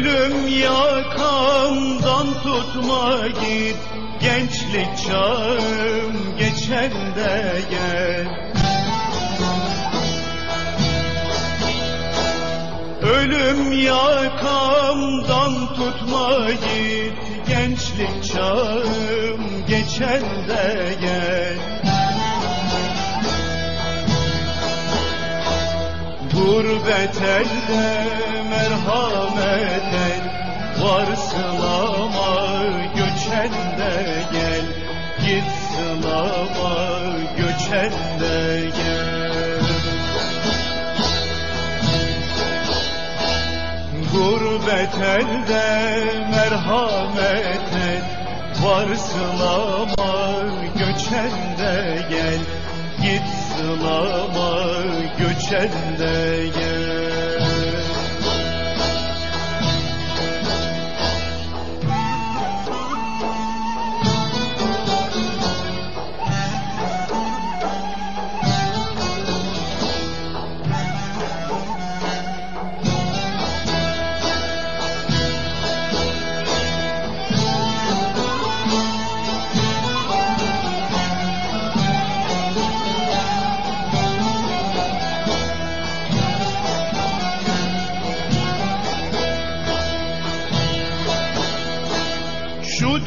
Ölüm yakamdan tutma git. Gençlik çağım geçen de gel. Ölüm yakamdan tutma git. Gençlik çağım geçen de gel. Gurbet elde merhamet el Varsın ama göçen de gel. Gitsin ama göçen de gel. Gurbet elde merhamet et Varsın ama göçen de gel. Gitsin ama göçen de gel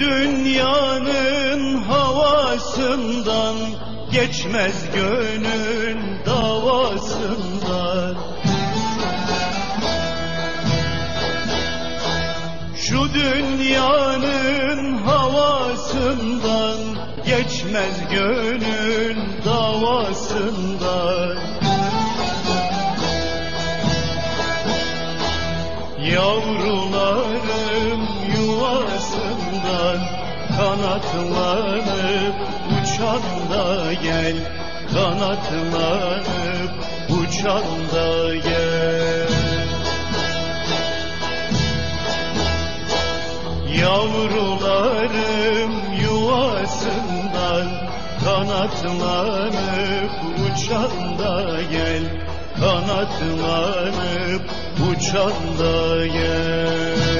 dünyanın havasından Geçmez gönül davasından. Şu dünyanın havasından Geçmez gönül davasından kanatlanıp uçan da gel kanatlanıp uçan da gel. Yavrularım yuvasından kanatlanıp uçan da gel kanatlanıp uçan da gel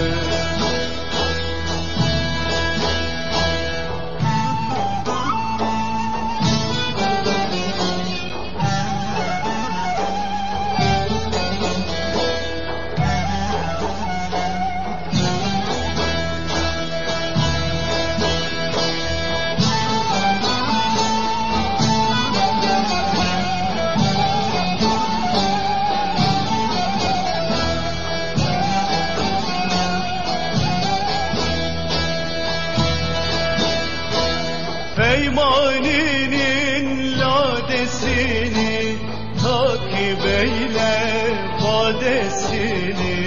Peymani'nin ladesini takip eyle vadesini.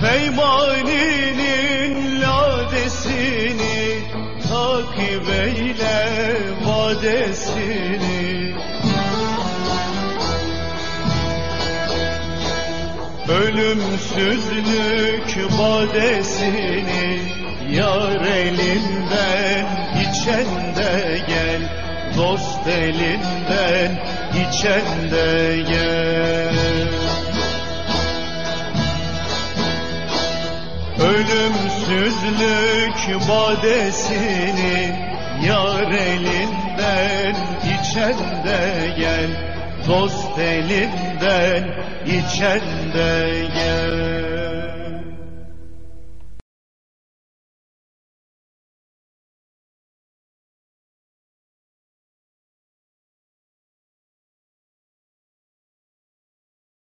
Peymani'nin ladesini takip eyle vadesini Ölümsüzlük badesini Yar elinden içen de gel. Dost elinden içen de gel. Ölümsüzlük badesini Yar elinden içen de gel Dost elinden içen de gel